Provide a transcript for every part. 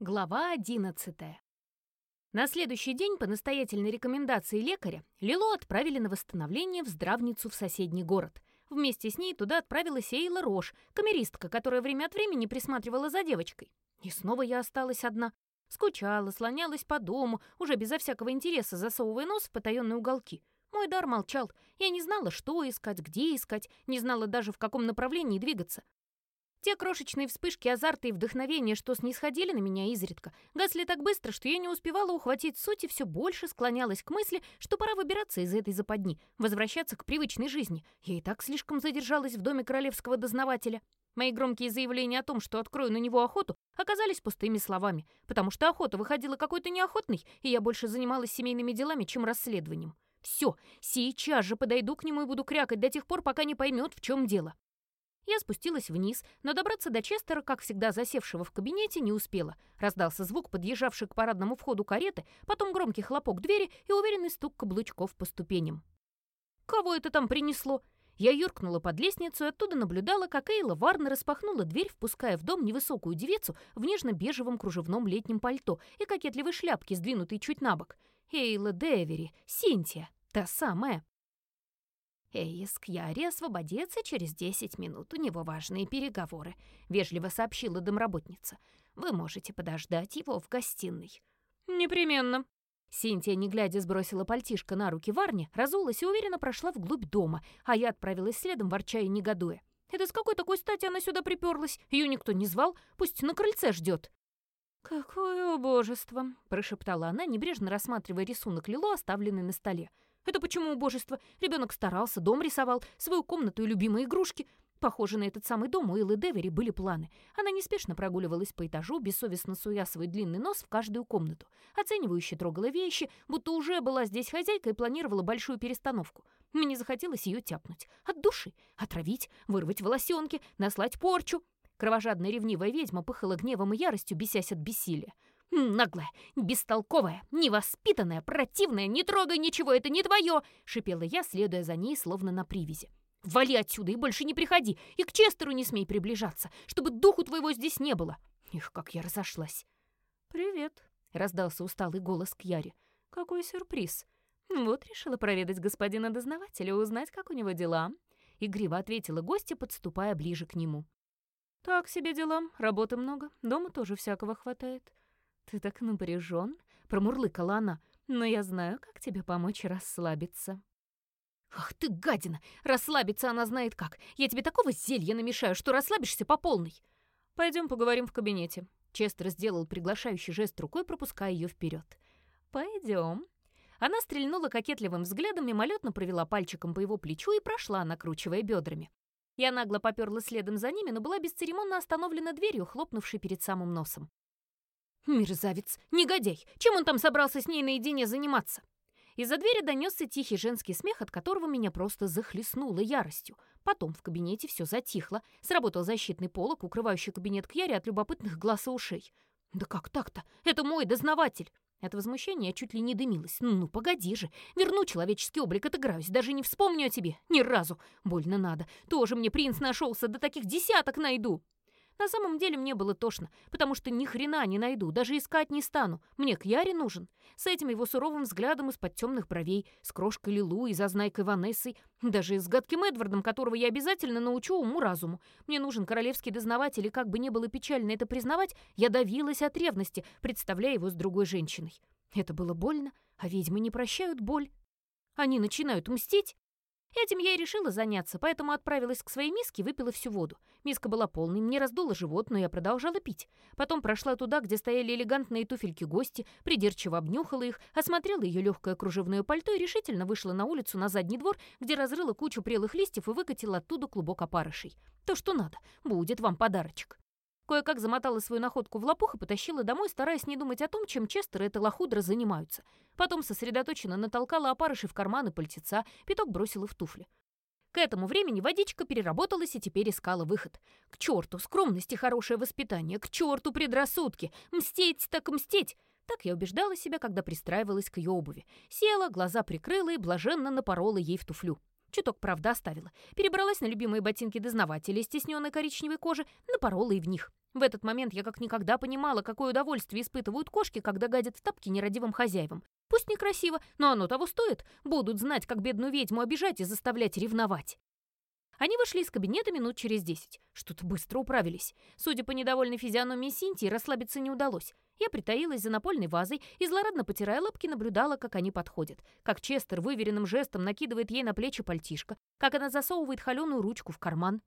Глава 11 На следующий день по настоятельной рекомендации лекаря Лило отправили на восстановление в здравницу в соседний город. Вместе с ней туда отправилась Эйла Рош, камеристка, которая время от времени присматривала за девочкой. И снова я осталась одна. Скучала, слонялась по дому, уже безо всякого интереса засовывая нос в потаенные уголки. Мой дар молчал. Я не знала, что искать, где искать, не знала даже, в каком направлении двигаться. Те крошечные вспышки азарта и вдохновения, что снисходили на меня изредка, гасли так быстро, что я не успевала ухватить суть и все больше склонялась к мысли, что пора выбираться из этой западни, возвращаться к привычной жизни. Я и так слишком задержалась в доме королевского дознавателя. Мои громкие заявления о том, что открою на него охоту, оказались пустыми словами, потому что охота выходила какой-то неохотной, и я больше занималась семейными делами, чем расследованием. Все, сейчас же подойду к нему и буду крякать до тех пор, пока не поймет, в чем дело. Я спустилась вниз, но добраться до Честера, как всегда засевшего в кабинете, не успела. Раздался звук, подъезжавший к парадному входу кареты, потом громкий хлопок двери и уверенный стук каблучков по ступеням. «Кого это там принесло?» Я юркнула под лестницу и оттуда наблюдала, как Эйла Варна распахнула дверь, впуская в дом невысокую девицу в нежно-бежевом кружевном летнем пальто и кокетливой шляпке, сдвинутой чуть на бок. Эйла Девери, Синтия, та самая. «Эйс Кьяри освободится через десять минут, у него важные переговоры», — вежливо сообщила домработница. «Вы можете подождать его в гостиной». «Непременно». Синтия, не глядя, сбросила пальтишко на руки Варни, разулась и уверенно прошла вглубь дома, а я отправилась следом, ворча и негодуя. «Это с какой такой стати она сюда приперлась? Ее никто не звал, пусть на крыльце ждет». «Какое убожество!» — прошептала она, небрежно рассматривая рисунок Лило, оставленный на столе. Это почему убожество? Ребенок старался, дом рисовал, свою комнату и любимые игрушки. Похоже, на этот самый дом у Эллы Девери были планы. Она неспешно прогуливалась по этажу, бессовестно суя свой длинный нос в каждую комнату. Оценивающе трогала вещи, будто уже была здесь хозяйка и планировала большую перестановку. Мне захотелось ее тяпнуть. От души. Отравить, вырвать волосенки, наслать порчу. Кровожадная ревнивая ведьма пыхала гневом и яростью, бесясь от бессилия. «Наглая, бестолковая, невоспитанная, противная, не трогай ничего, это не твое!» — шипела я, следуя за ней, словно на привязи. «Вали отсюда и больше не приходи, и к Честеру не смей приближаться, чтобы духу твоего здесь не было!» Их, как я разошлась! «Привет!» — раздался усталый голос Кьяри. «Какой сюрприз! Вот решила проведать господина дознавателя, узнать, как у него дела!» Игриво ответила гостья, подступая ближе к нему. «Так себе дела, работы много, дома тоже всякого хватает. «Ты так напряжен, промурлыкала она. «Но я знаю, как тебе помочь расслабиться». «Ах ты, гадина! Расслабиться она знает как. Я тебе такого зелья намешаю, что расслабишься по полной. Пойдем поговорим в кабинете». Честер сделал приглашающий жест рукой, пропуская ее вперед. Пойдем. Она стрельнула кокетливым взглядом, мимолетно провела пальчиком по его плечу и прошла, накручивая бедрами. Я нагло поперла следом за ними, но была бесцеремонно остановлена дверью, хлопнувшей перед самым носом. Мерзавец, негодяй! Чем он там собрался с ней наедине заниматься? Из-за двери донесся тихий женский смех, от которого меня просто захлестнуло яростью. Потом в кабинете все затихло. Сработал защитный полог, укрывающий кабинет Кьяри от любопытных глаз и ушей. «Да как так-то? Это мой дознаватель!» От возмущения чуть ли не дымилась. «Ну, погоди же! Верну человеческий облик, отыграюсь. Даже не вспомню о тебе. Ни разу. Больно надо. Тоже мне принц нашелся, да таких десяток найду!» На самом деле мне было тошно, потому что ни хрена не найду, даже искать не стану. Мне к Яре нужен. С этим его суровым взглядом из-под темных бровей, с крошкой Лилу и зазнайкой Ванессой, даже с гадким Эдвардом, которого я обязательно научу уму-разуму. Мне нужен королевский дознаватель, и как бы не было печально это признавать, я давилась от ревности, представляя его с другой женщиной. Это было больно, а ведьмы не прощают боль. Они начинают мстить, Этим я и решила заняться, поэтому отправилась к своей миске и выпила всю воду. Миска была полной, мне раздуло живот, но я продолжала пить. Потом прошла туда, где стояли элегантные туфельки гости, придирчиво обнюхала их, осмотрела ее легкое кружевное пальто и решительно вышла на улицу на задний двор, где разрыла кучу прелых листьев и выкатила оттуда клубок опарышей. То, что надо. Будет вам подарочек. Кое-как замотала свою находку в лопух и потащила домой, стараясь не думать о том, чем Честер и эта лохудра занимаются. Потом сосредоточенно натолкала опарыши в карманы пальтеца, пяток бросила в туфли. К этому времени водичка переработалась и теперь искала выход. К черту скромность и хорошее воспитание, к черту предрассудки. Мстить так мстить. Так я убеждала себя, когда пристраивалась к ее обуви. Села, глаза прикрыла и блаженно напорола ей в туфлю. Чуток, правда, оставила. Перебралась на любимые ботинки дознавателя из тесненной коричневой кожи, напорола и в них. В этот момент я как никогда понимала, какое удовольствие испытывают кошки, когда гадят в тапки нерадивым хозяевам. Пусть некрасиво, но оно того стоит. Будут знать, как бедную ведьму обижать и заставлять ревновать. Они вышли из кабинета минут через десять. Что-то быстро управились. Судя по недовольной физиономии Синтии, расслабиться не удалось. Я притаилась за напольной вазой и, злорадно потирая лапки, наблюдала, как они подходят. Как Честер выверенным жестом накидывает ей на плечи пальтишко. Как она засовывает холеную ручку в карман.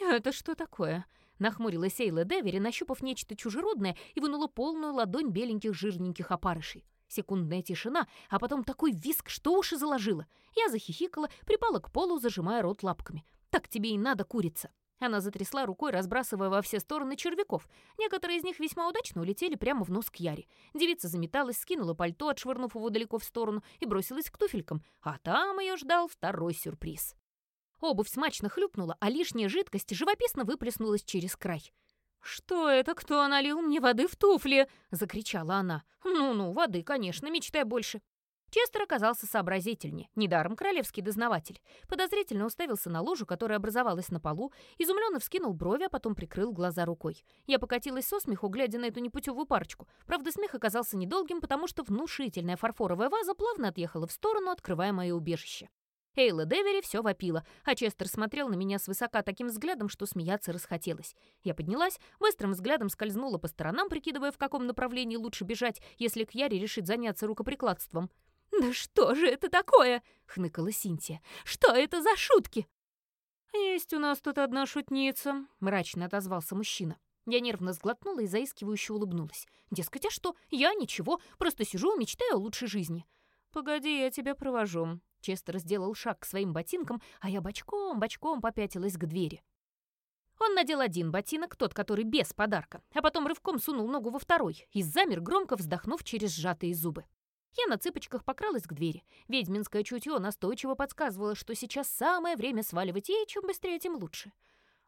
«Это что такое?» Нахмурилась Эйла Девери, нащупав нечто чужеродное и вынула полную ладонь беленьких жирненьких опарышей. Секундная тишина, а потом такой виск, что уши заложила. Я захихикала, припала к полу, зажимая рот лапками. «Так тебе и надо, курица!» Она затрясла рукой, разбрасывая во все стороны червяков. Некоторые из них весьма удачно улетели прямо в нос к Яре. Девица заметалась, скинула пальто, отшвырнув его далеко в сторону, и бросилась к туфелькам. А там ее ждал второй сюрприз. Обувь смачно хлюпнула, а лишняя жидкость живописно выплеснулась через край. «Что это? Кто налил мне воды в туфли?» — закричала она. «Ну-ну, воды, конечно, мечтай больше». Честер оказался сообразительнее, недаром королевский дознаватель. Подозрительно уставился на лужу, которая образовалась на полу, изумленно вскинул брови, а потом прикрыл глаза рукой. Я покатилась со смеху, глядя на эту непутевую парочку. Правда, смех оказался недолгим, потому что внушительная фарфоровая ваза плавно отъехала в сторону, открывая мое убежище. Эйла Девери все вопила, а Честер смотрел на меня свысока таким взглядом, что смеяться расхотелось. Я поднялась, быстрым взглядом скользнула по сторонам, прикидывая, в каком направлении лучше бежать, если Кьяри решит заняться рукоприкладством. «Да что же это такое?» — хныкала Синтия. «Что это за шутки?» «Есть у нас тут одна шутница», — мрачно отозвался мужчина. Я нервно сглотнула и заискивающе улыбнулась. Дескать, а что? Я ничего, просто сижу и мечтаю о лучшей жизни. «Погоди, я тебя провожу». Честер сделал шаг к своим ботинкам, а я бочком-бочком попятилась к двери. Он надел один ботинок, тот, который без подарка, а потом рывком сунул ногу во второй и замер, громко вздохнув через сжатые зубы. Я на цыпочках покралась к двери. Ведьминское чутье настойчиво подсказывало, что сейчас самое время сваливать, и чем быстрее, тем лучше.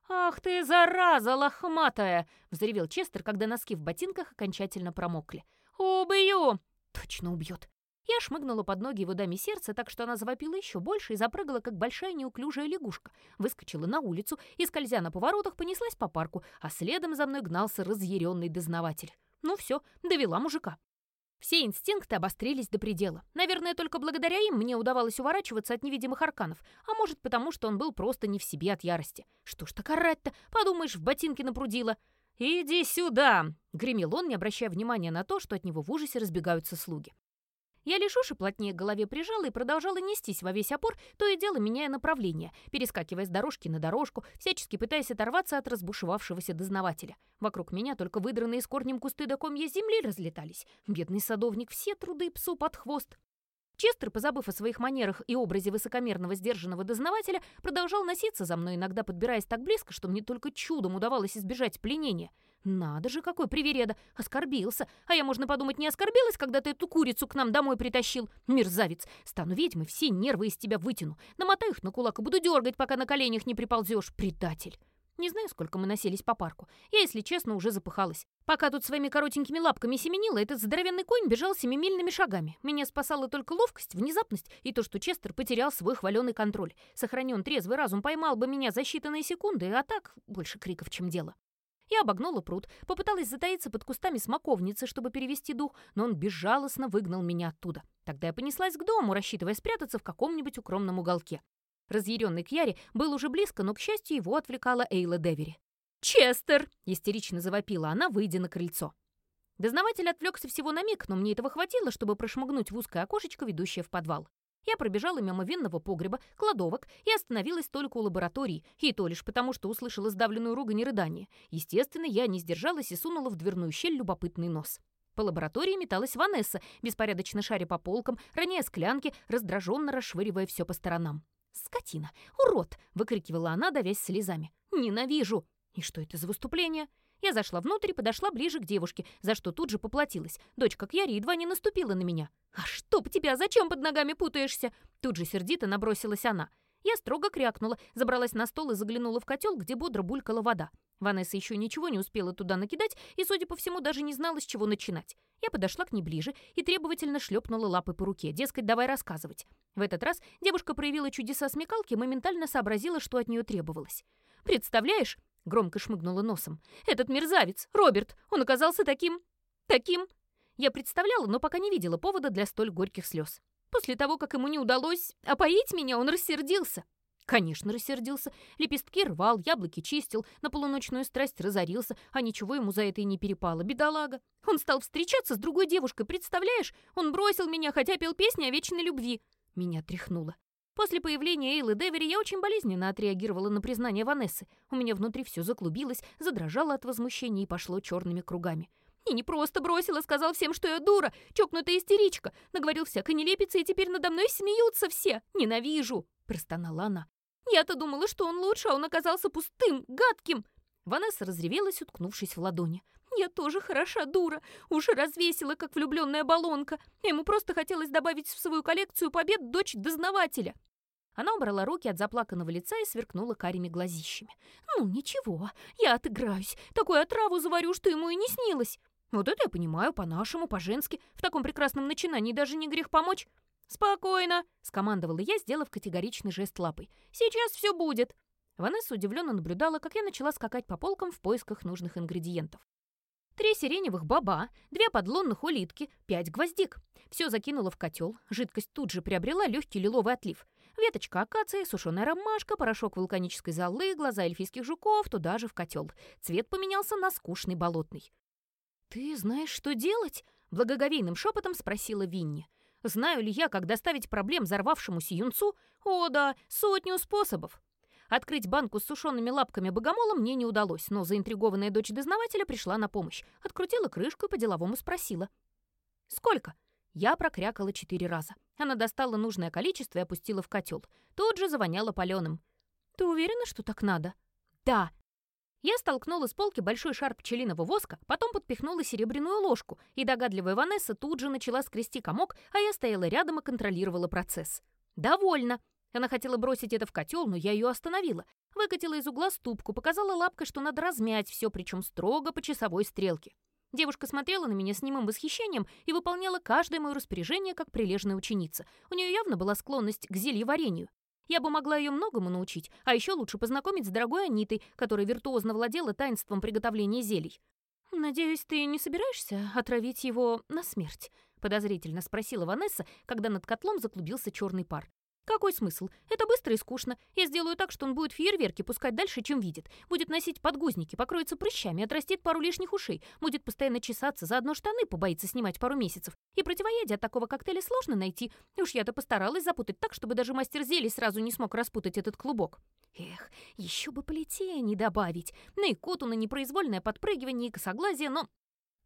«Ах ты, зараза лохматая!» — взревел Честер, когда носки в ботинках окончательно промокли. «Убью!» «Точно убьет!» Я шмыгнула под ноги его даме сердца, так что она завопила еще больше и запрыгала, как большая неуклюжая лягушка. Выскочила на улицу и, скользя на поворотах, понеслась по парку, а следом за мной гнался разъяренный дознаватель. Ну все, довела мужика. Все инстинкты обострились до предела. Наверное, только благодаря им мне удавалось уворачиваться от невидимых арканов, а может, потому что он был просто не в себе от ярости. Что ж так орать-то? Подумаешь, в ботинке напрудила. «Иди сюда!» — гремел он, не обращая внимания на то, что от него в ужасе разбегаются слуги. Я лишь уши плотнее к голове прижала и продолжала нестись во весь опор, то и дело меняя направление, перескакивая с дорожки на дорожку, всячески пытаясь оторваться от разбушевавшегося дознавателя. Вокруг меня только выдранные с корнем кусты до комья земли разлетались. Бедный садовник все труды псу под хвост. Честер, позабыв о своих манерах и образе высокомерного сдержанного дознавателя, продолжал носиться за мной, иногда подбираясь так близко, что мне только чудом удавалось избежать пленения — надо же, какой привереда! Оскорбился. А я, можно подумать, не оскорбилась, когда ты эту курицу к нам домой притащил. Мерзавец! Стану ведьмой, все нервы из тебя вытяну. Намотаю их на кулак и буду дергать, пока на коленях не приползешь. Предатель! Не знаю, сколько мы носились по парку. Я, если честно, уже запыхалась. Пока тут своими коротенькими лапками семенила, этот здоровенный конь бежал семимильными шагами. Меня спасала только ловкость, внезапность и то, что Честер потерял свой хваленый контроль. Сохранен трезвый разум поймал бы меня за считанные секунды, а так больше криков, чем дело. Я обогнула пруд, попыталась затаиться под кустами смоковницы, чтобы перевести дух, но он безжалостно выгнал меня оттуда. Тогда я понеслась к дому, рассчитывая спрятаться в каком-нибудь укромном уголке. Разъяренный Кьяри был уже близко, но, к счастью, его отвлекала Эйла Девери. «Честер!» — истерично завопила она, выйдя на крыльцо. Дознаватель отвлекся всего на миг, но мне этого хватило, чтобы прошмыгнуть в узкое окошечко, ведущее в подвал. Я пробежала мимо винного погреба, кладовок и остановилась только у лаборатории, и то лишь потому, что услышала сдавленную ругань и рыдание. Естественно, я не сдержалась и сунула в дверную щель любопытный нос. По лаборатории металась Ванесса, беспорядочно шаря по полкам, роняя склянки, раздраженно расшвыривая все по сторонам. «Скотина! Урод!» — выкрикивала она, давясь слезами. «Ненавижу!» «И что это за выступление?» Я зашла внутрь и подошла ближе к девушке, за что тут же поплатилась. Дочка Кьяри едва не наступила на меня. «А чтоб тебя, зачем под ногами путаешься?» Тут же сердито набросилась она. Я строго крякнула, забралась на стол и заглянула в котел, где бодро булькала вода. Ванесса еще ничего не успела туда накидать и, судя по всему, даже не знала, с чего начинать. Я подошла к ней ближе и требовательно шлепнула лапой по руке, дескать, давай рассказывать. В этот раз девушка проявила чудеса смекалки и моментально сообразила, что от нее требовалось. «Представляешь?» — громко шмыгнула носом. «Этот мерзавец, Роберт, он оказался таким... таким...» Я представляла, но пока не видела повода для столь горьких слез. После того, как ему не удалось опоить меня, он рассердился. Конечно, рассердился. Лепестки рвал, яблоки чистил, на полуночную страсть разорился, а ничего ему за это и не перепало. Бедолага. Он стал встречаться с другой девушкой, представляешь? Он бросил меня, хотя пел песни о вечной любви. Меня тряхнуло. После появления Эйлы Девери я очень болезненно отреагировала на признание Ванессы. У меня внутри все заклубилось, задрожало от возмущения и пошло черными кругами. И не просто бросил, а сказал всем, что я дура, чокнутая истеричка. Наговорил всякой нелепицы, и теперь надо мной смеются все. Ненавижу!» — простонала она. Я-то думала, что он лучше, а он оказался пустым, гадким!» Ванесса разревелась, уткнувшись в ладони. «Я тоже хороша дура. Уши развесила, как влюбленная баллонка. Ему просто хотелось добавить в свою коллекцию побед дочь дознавателя». Она убрала руки от заплаканного лица и сверкнула карими глазищами. «Ну, ничего, я отыграюсь. Такую отраву заварю, что ему и не снилось. Вот это я понимаю, по-нашему, по-женски. В таком прекрасном начинании даже не грех помочь. «Спокойно!» — скомандовала я, сделав категоричный жест лапой. «Сейчас все будет!» Ванесса удивленно наблюдала, как я начала скакать по полкам в поисках нужных ингредиентов. Три сиреневых баба, две подлунных улитки, пять гвоздик. Все закинула в котел, жидкость тут же приобрела легкий лиловый отлив. Веточка акации, сушеная ромашка, порошок вулканической золы, глаза эльфийских жуков, туда же в котел. Цвет поменялся на скучный болотный. «Ты знаешь, что делать?» — благоговейным шепотом спросила Винни. Знаю ли я, как доставить проблем взорвавшемуся юнцу? О, да, сотню способов. Открыть банку с сушеными лапками богомола мне не удалось, но заинтригованная дочь дознавателя пришла на помощь. Открутила крышку и по-деловому спросила. «Сколько?» Я прокрякала четыре раза. Она достала нужное количество и опустила в котел. Тут же завоняла паленым. «Ты уверена, что так надо?» «Да», я столкнула с полки большой шар пчелиного воска, потом подпихнула серебряную ложку, и догадливая Ванесса тут же начала скрести комок, а я стояла рядом и контролировала процесс. «Довольно!» Она хотела бросить это в котел, но я ее остановила. Выкатила из угла ступку, показала лапкой, что надо размять все, причем строго по часовой стрелке. Девушка смотрела на меня с немым восхищением и выполняла каждое мое распоряжение как прилежная ученица. У нее явно была склонность к зельеварению. Я бы могла ее многому научить, а еще лучше познакомить с дорогой Анитой, которая виртуозно владела таинством приготовления зелий. «Надеюсь, ты не собираешься отравить его на смерть?» — подозрительно спросила Ванесса, когда над котлом заклубился черный пар. Какой смысл? Это быстро и скучно. Я сделаю так, что он будет фейерверки пускать дальше, чем видит. Будет носить подгузники, покроется прыщами, отрастит пару лишних ушей. Будет постоянно чесаться, заодно штаны побоится снимать пару месяцев. И противоядие от такого коктейля сложно найти. Уж я-то постаралась запутать так, чтобы даже мастер зелий сразу не смог распутать этот клубок. Эх, еще бы не добавить. На икоту, на непроизвольное подпрыгивание и косоглазие, но...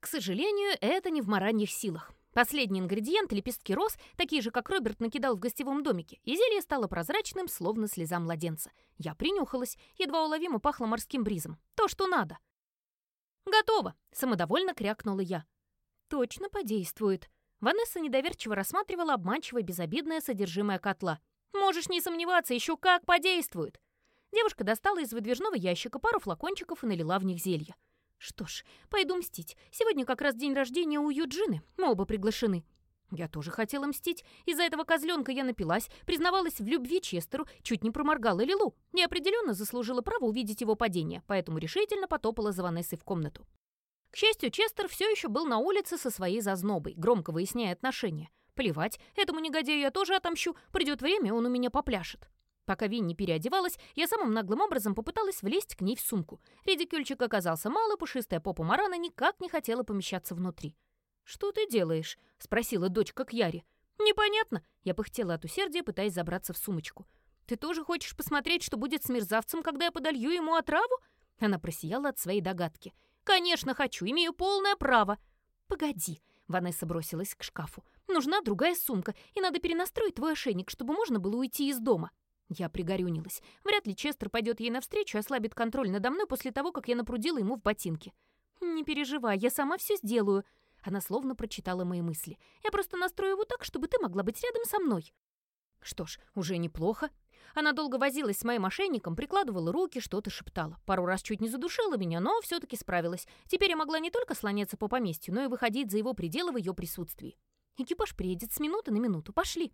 К сожалению, это не в мараньих силах. Последний ингредиент — лепестки роз, такие же, как Роберт накидал в гостевом домике, и зелье стало прозрачным, словно слеза младенца. Я принюхалась, едва уловимо пахло морским бризом. То, что надо. «Готово!» — самодовольно крякнула я. «Точно подействует». Ванесса недоверчиво рассматривала обманчиво безобидное содержимое котла. «Можешь не сомневаться, еще как подействует!» Девушка достала из выдвижного ящика пару флакончиков и налила в них зелье. Что ж, пойду мстить. Сегодня как раз день рождения у Юджины. Мы оба приглашены. Я тоже хотела мстить. Из-за этого козленка я напилась, признавалась в любви Честеру, чуть не проморгала Лилу и определенно заслужила право увидеть его падение, поэтому решительно потопала за Ванессой в комнату. К счастью, Честер все еще был на улице со своей зазнобой, громко выясняя отношения. Плевать, этому негодяю я тоже отомщу, придет время, он у меня попляшет. Пока Винни переодевалась, я самым наглым образом попыталась влезть к ней в сумку. Редикюльчик оказался мало, пушистая попа Марана никак не хотела помещаться внутри. «Что ты делаешь?» — спросила дочка Кьяри. «Непонятно». Я пыхтела от усердия, пытаясь забраться в сумочку. «Ты тоже хочешь посмотреть, что будет с мерзавцем, когда я подолью ему отраву?» Она просияла от своей догадки. «Конечно хочу, имею полное право». «Погоди», — Ванесса бросилась к шкафу. «Нужна другая сумка, и надо перенастроить твой ошейник, чтобы можно было уйти из дома». Я пригорюнилась. Вряд ли Честер пойдет ей навстречу и ослабит контроль надо мной после того, как я напрудила ему в ботинке. «Не переживай, я сама все сделаю». Она словно прочитала мои мысли. «Я просто настрою его так, чтобы ты могла быть рядом со мной». Что ж, уже неплохо. Она долго возилась с моим мошенником, прикладывала руки, что-то шептала. Пару раз чуть не задушила меня, но все-таки справилась. Теперь я могла не только слоняться по поместью, но и выходить за его пределы в ее присутствии. Экипаж приедет с минуты на минуту. Пошли.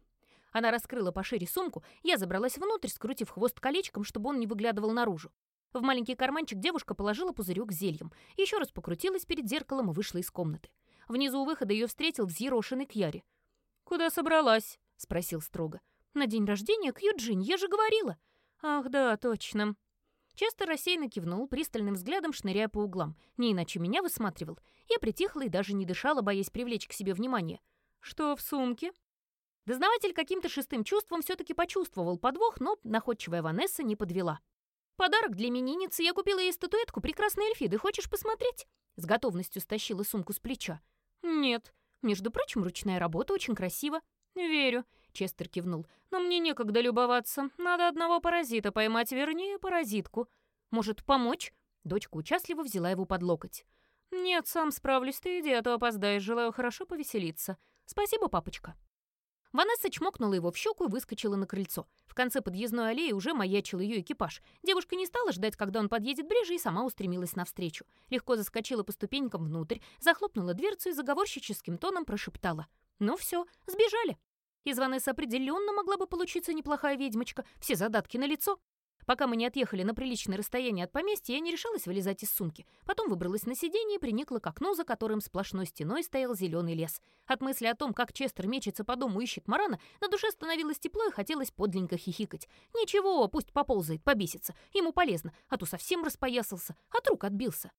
Она раскрыла пошире сумку, я забралась внутрь, скрутив хвост колечком, чтобы он не выглядывал наружу. В маленький карманчик девушка положила пузырек зельем, еще раз покрутилась перед зеркалом и вышла из комнаты. Внизу у выхода ее встретил взъерошенный Кьяри. «Куда собралась?» — спросил строго. «На день рождения к Юджин, я же говорила». «Ах, да, точно». Честер рассеянно кивнул, пристальным взглядом шныряя по углам. Не иначе меня высматривал. Я притихла и даже не дышала, боясь привлечь к себе внимание. «Что в сумке?» Дознаватель каким-то шестым чувством все-таки почувствовал подвох, но находчивая Ванесса не подвела. «Подарок для именинницы. Я купила ей статуэтку прекрасной эльфиды. Хочешь посмотреть?» С готовностью стащила сумку с плеча. «Нет. Между прочим, ручная работа очень красиво». «Верю», — Честер кивнул. «Но мне некогда любоваться. Надо одного паразита поймать, вернее, паразитку. Может, помочь?» Дочка участливо взяла его под локоть. «Нет, сам справлюсь. Ты иди, а то опоздаешь. Желаю хорошо повеселиться. Спасибо, папочка». Ванесса чмокнула его в щеку и выскочила на крыльцо. В конце подъездной аллеи уже маячил ее экипаж. Девушка не стала ждать, когда он подъедет ближе, и сама устремилась навстречу. Легко заскочила по ступенькам внутрь, захлопнула дверцу и заговорщическим тоном прошептала. «Ну все, сбежали». Из Ванессы определенно могла бы получиться неплохая ведьмочка, все задатки на лицо. Пока мы не отъехали на приличное расстояние от поместья, я не решалась вылезать из сумки. Потом выбралась на сиденье и приникла к окну, за которым сплошной стеной стоял зеленый лес. От мысли о том, как Честер мечется по дому и ищет Марана, на душе становилось тепло и хотелось подленько хихикать. Ничего, пусть поползает, побесится. Ему полезно, а то совсем распоясался, от рук отбился.